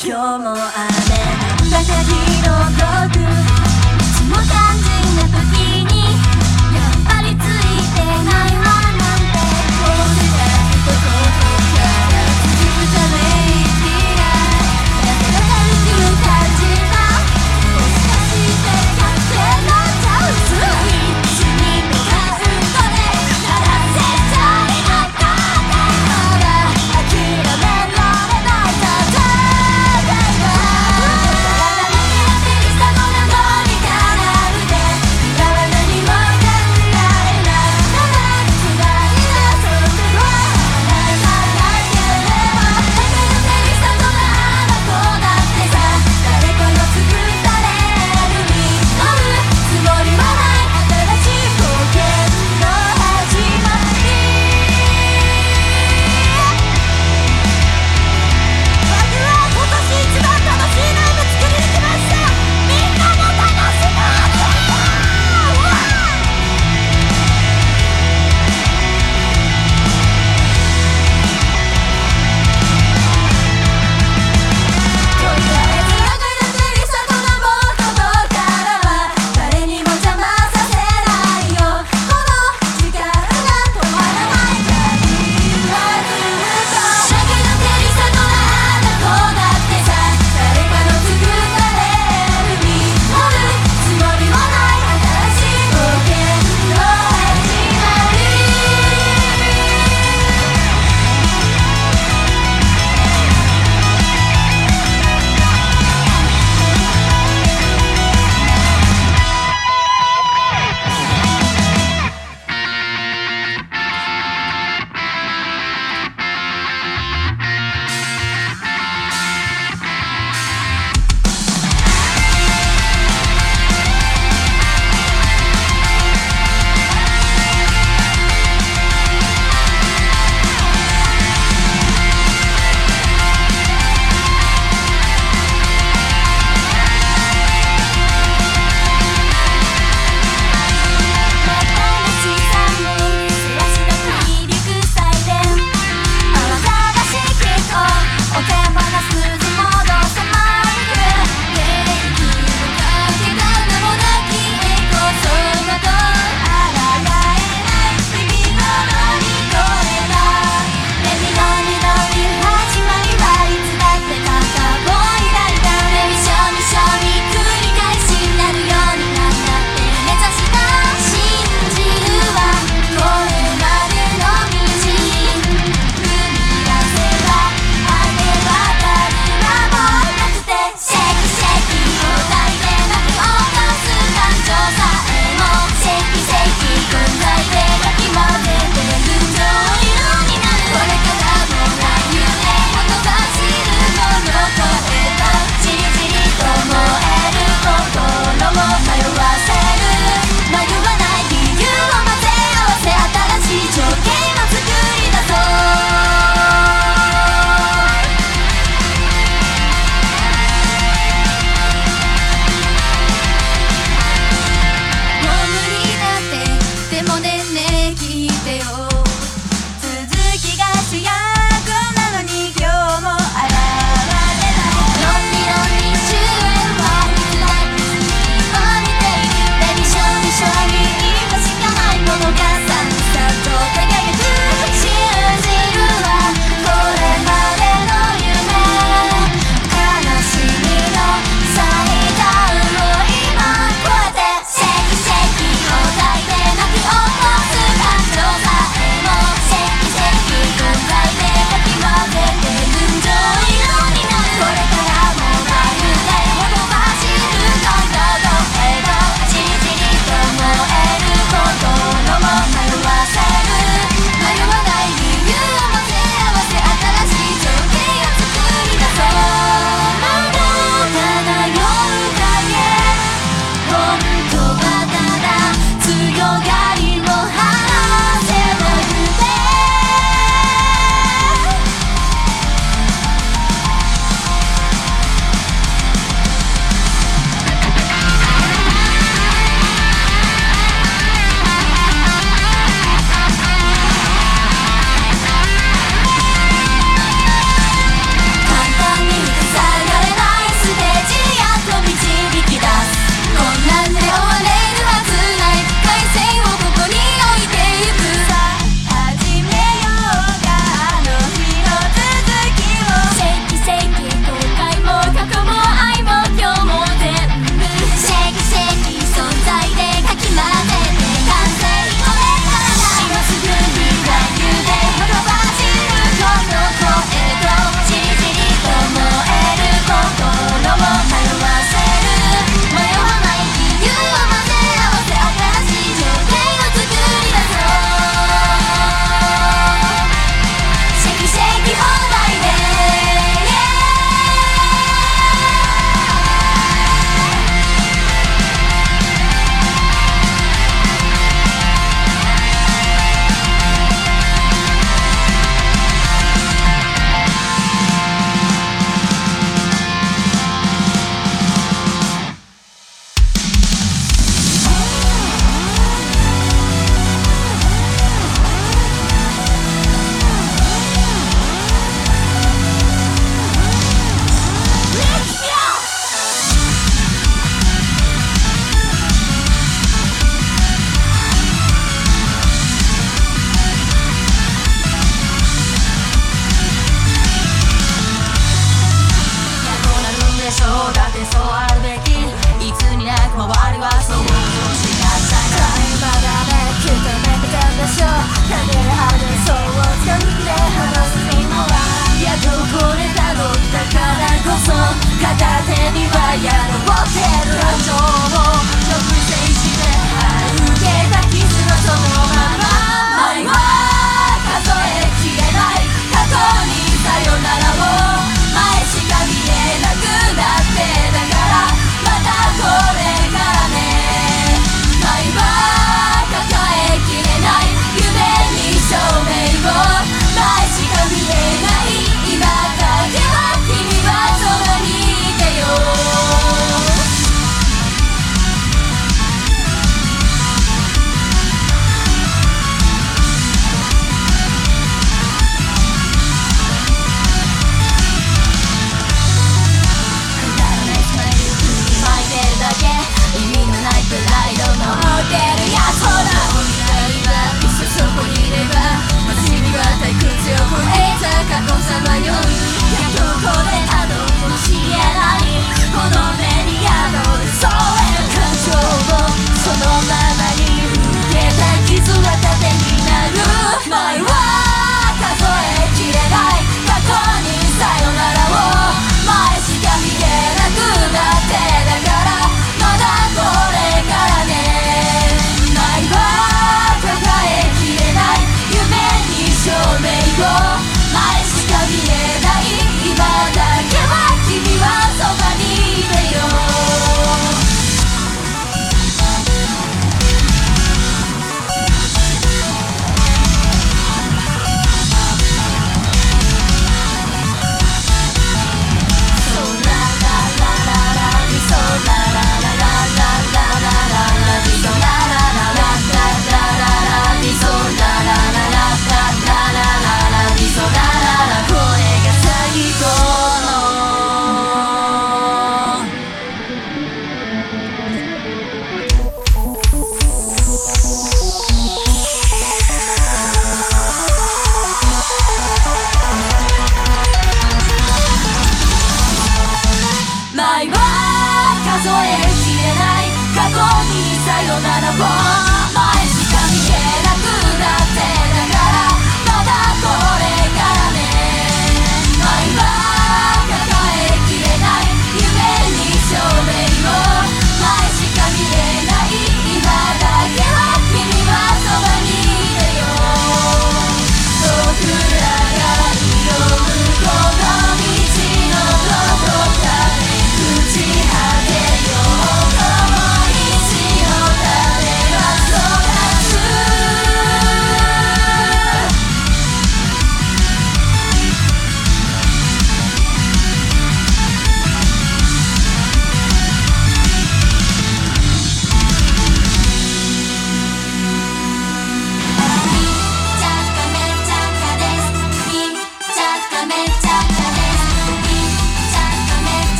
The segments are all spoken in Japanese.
今日も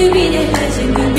to be a legend.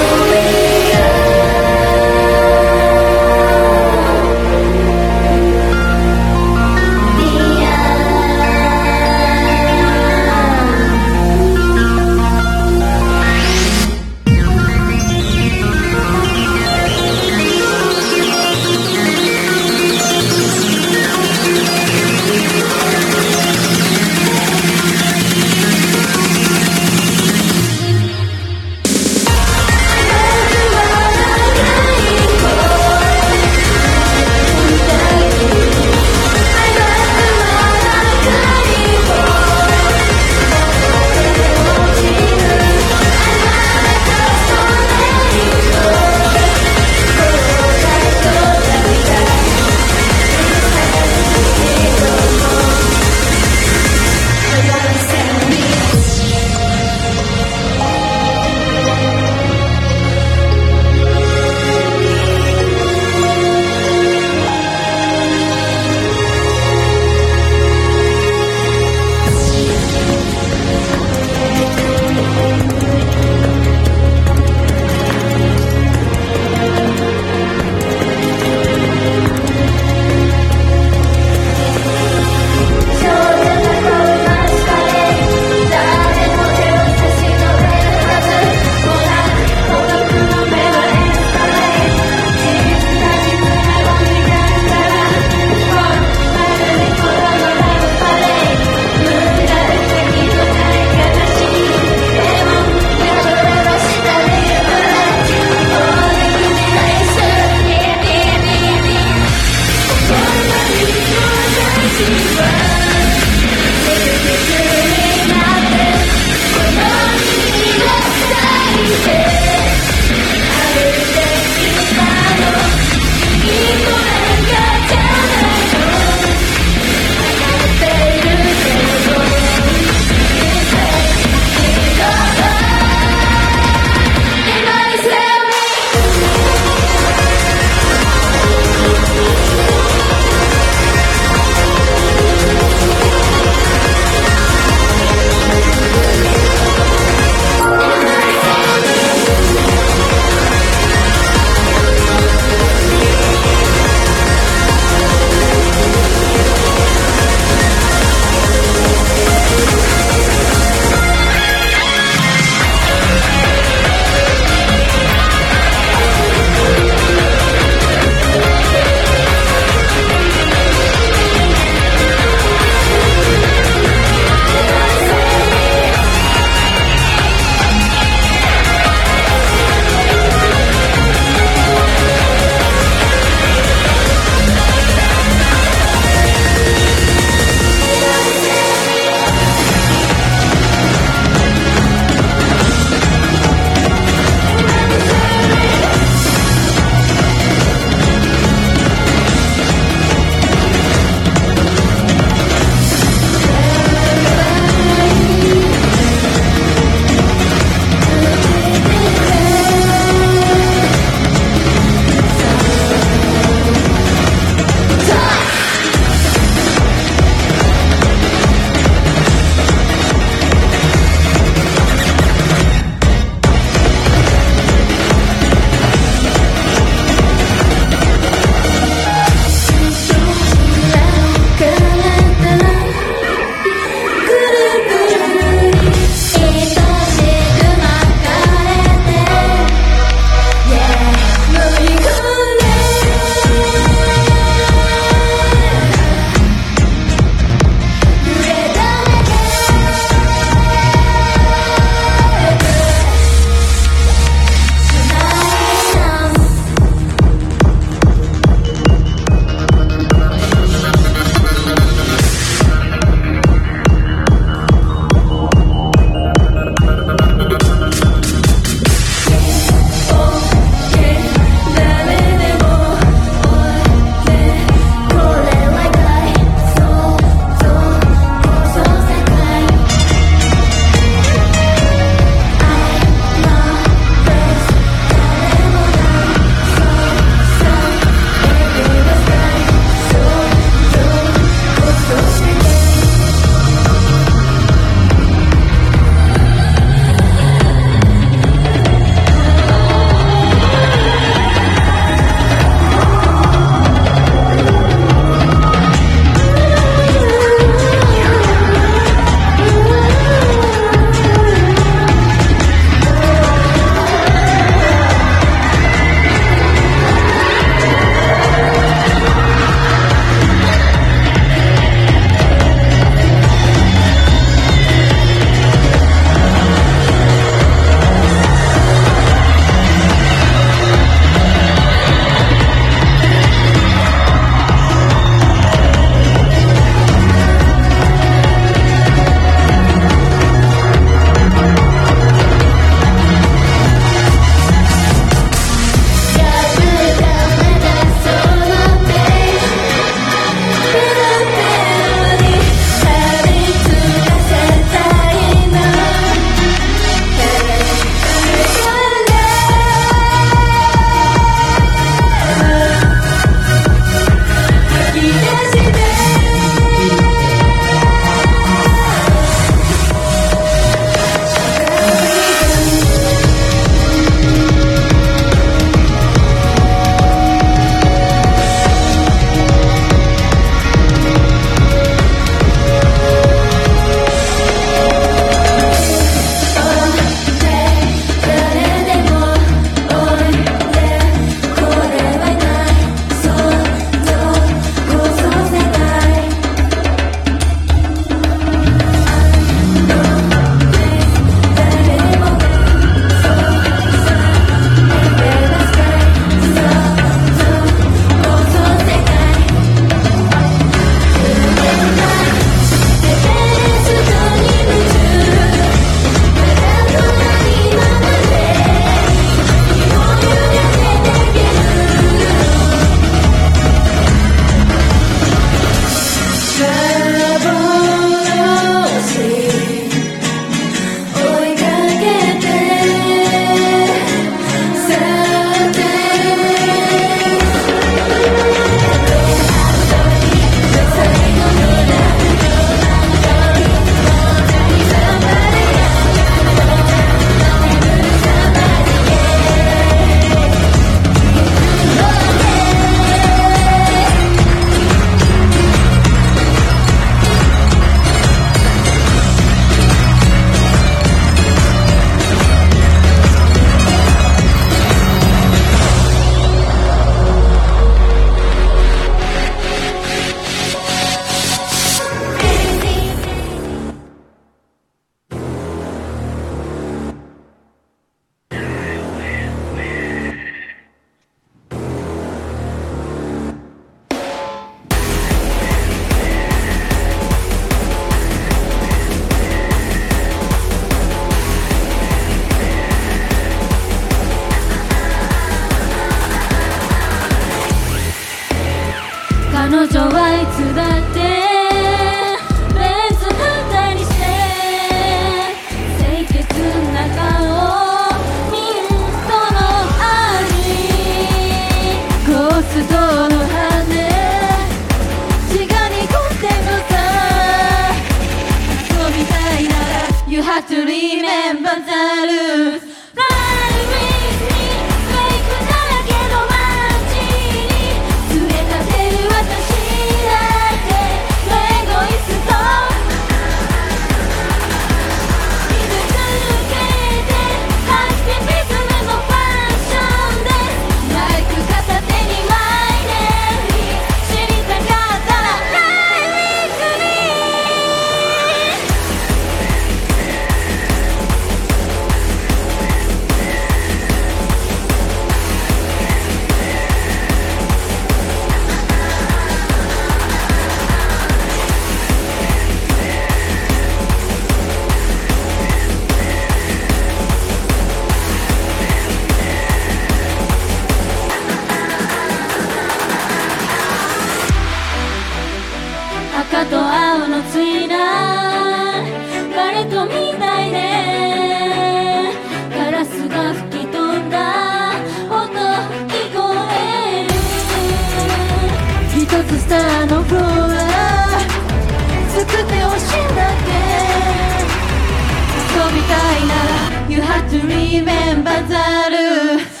To remember the rule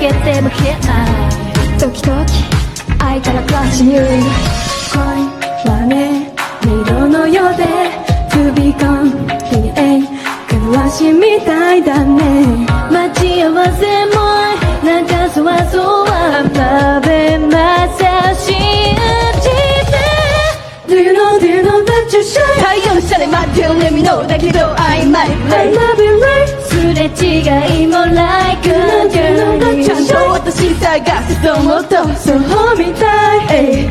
get them hit ともっとそうみたい。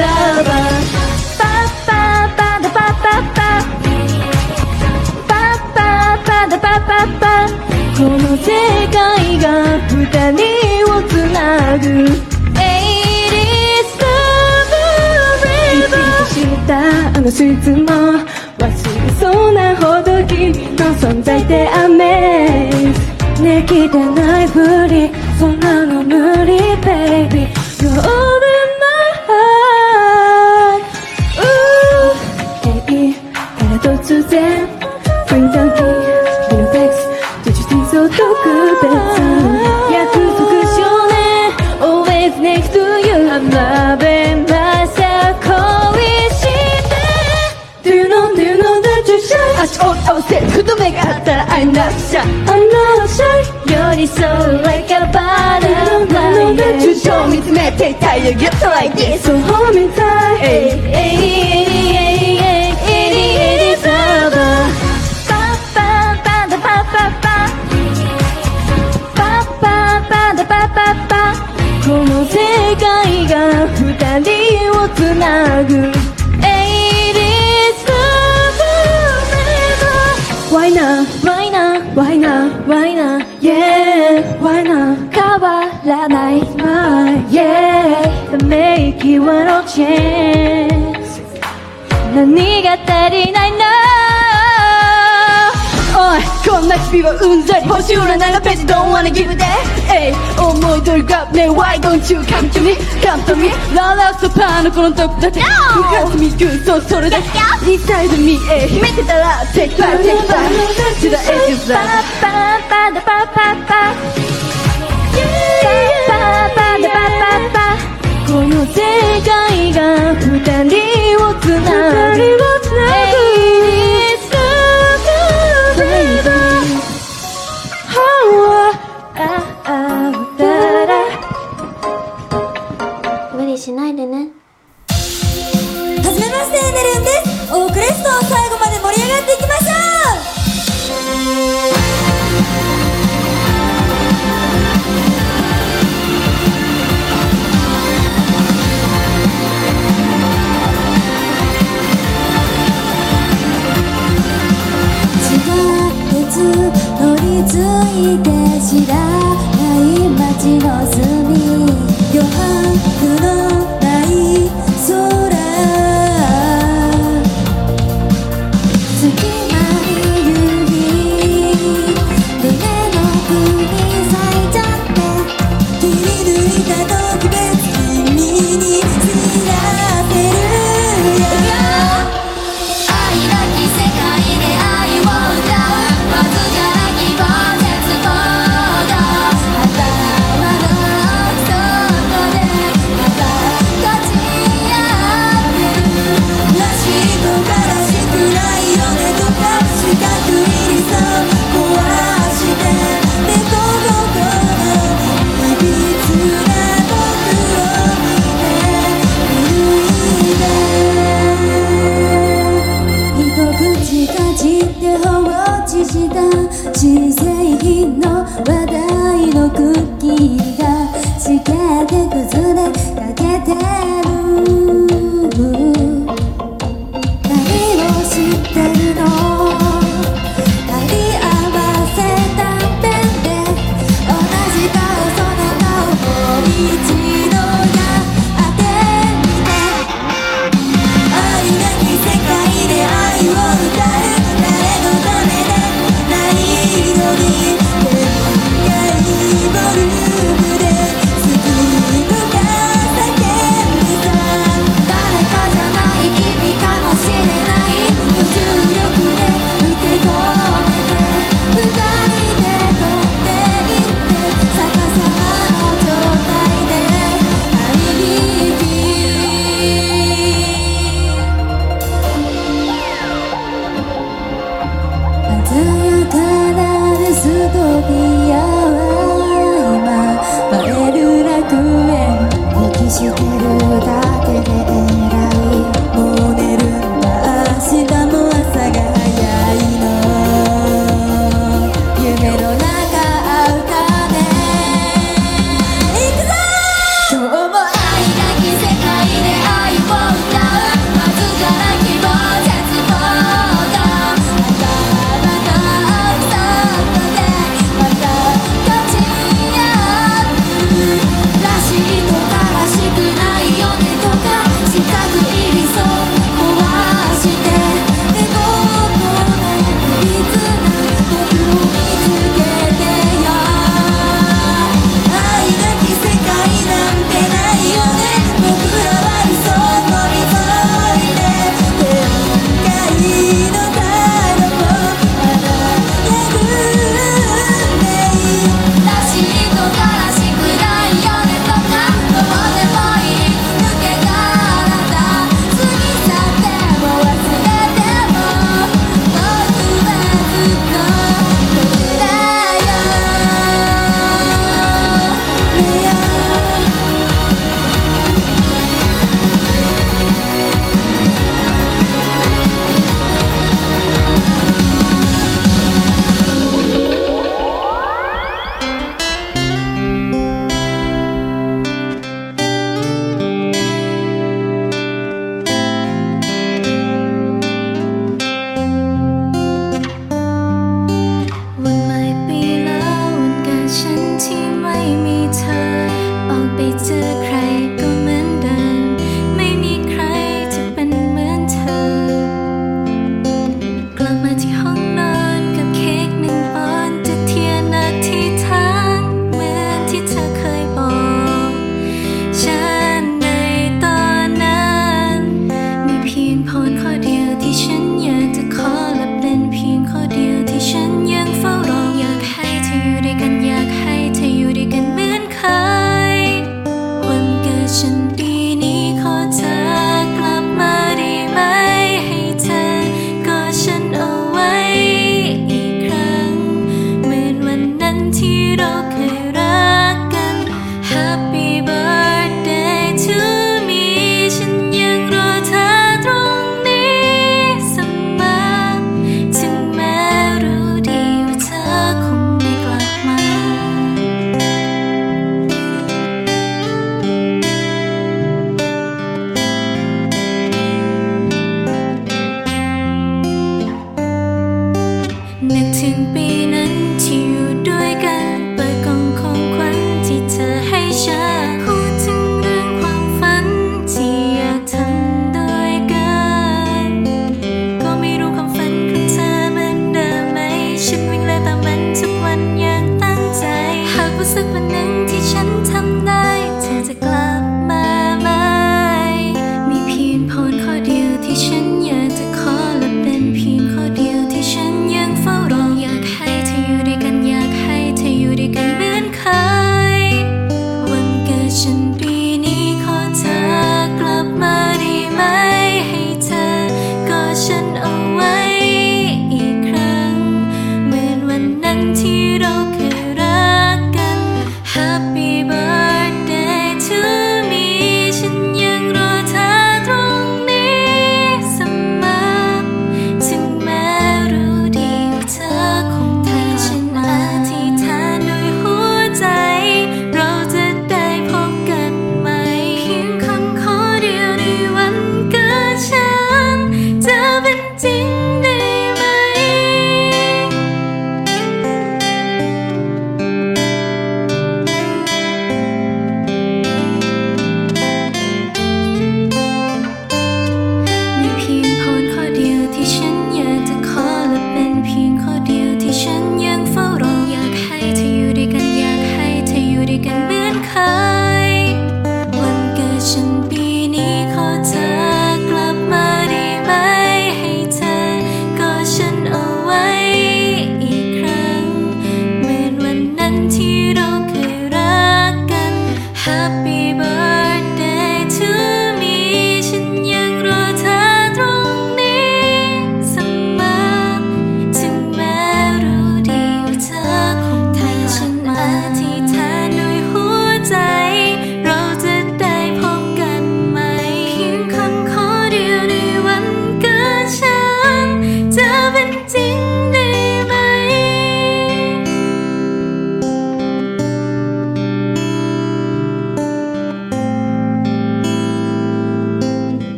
パッパッパパッパッパパッパッパパッパッパこの世界が二人をつなぐ。80's love ン」「知ったあの質問忘れそうなほど君の存在で雨。 늘 기대 날 부리 ったら I'm not shy I'm not shy 寄り添う like a butterfly 頭上見つめていたい You get like this So hold me tight この世界が二人をつなぐ night, my yeah. The make you want no chance. 何が足りないのおいこんな日々はうんざり星占いのページ Don't wanna give it that えい思い通りがね Why don't you come to me come to me ララスとパーのこのトップだって向かってみくそうそれだけ Inside me えい見てたら Take five take five 時代 is up